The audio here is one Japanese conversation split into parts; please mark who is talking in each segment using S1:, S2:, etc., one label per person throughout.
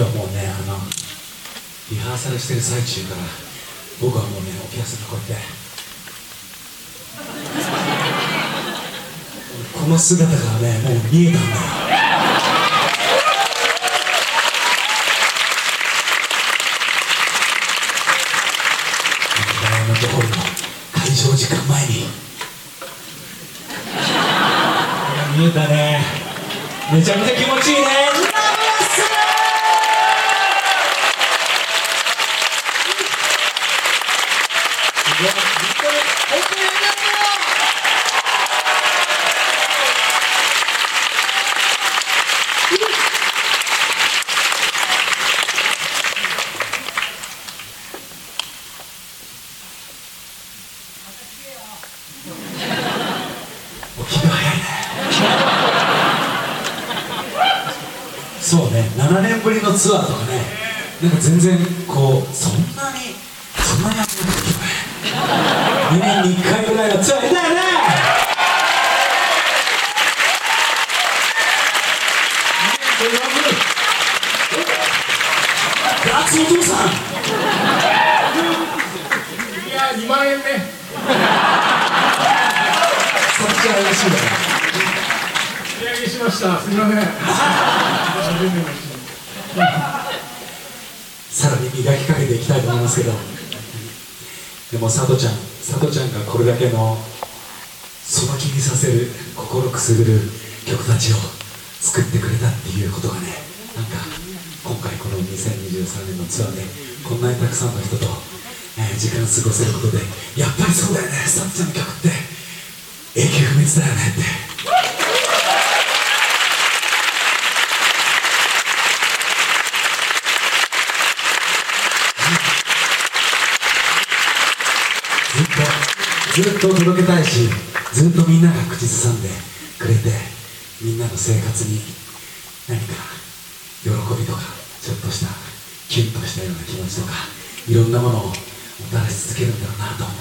S1: 日はもうねあのリハーサルしてる最中から僕はもうねお客さんがこうやってこの姿がねもう見えたんだよ。ダイヤモンドホールの会場時間前に。見えたね。めちゃめちゃ気持ちいいね。本当にありがとうお気が早いねそうね7年ぶりのツアーとかね。なんか全然こうそんなにそんなに2年に1回ぐらいのツアーだよね。お父さん。
S2: いや2万円ね。
S1: そっちは嬉しいね。
S2: 値上げしました。すみません。
S1: さらに磨きかけていきたいと思いますけどでも佐都ちゃん佐都ちゃんがこれだけのその気にさせる心くすぐる曲たちを作ってくれたっていうことがねなんか今回この2023年のツアーでこんなにたくさんの人と、えー時間過ごせることでやっぱりそうだよね佐都ちゃんの曲って永久不滅だよねって。ずっと届けたいしずっとみんなが口ずさんでくれてみんなの生活に何か喜びとかちょっとしたキュンとしたような気持ちとかいろんなものをもたらし続けるんだろうなと思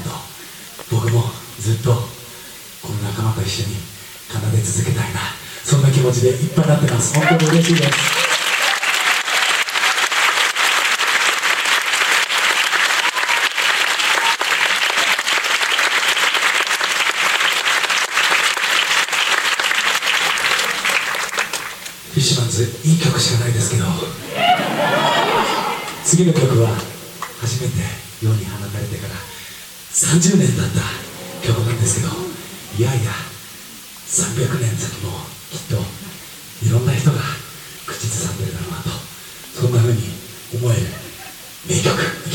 S1: うと僕もずっとこの仲間と一緒に奏で続けたいな。そんな気持ちでいっぱいになってます。本当に嬉しいです。ィッシュマンズいい曲しかないですけど。次の曲は初めて世に放たれてから30年経った曲なんですけど。いやいや300年先もきっといろんな人が口ずさんでるだろうなとそんな風に思える名曲。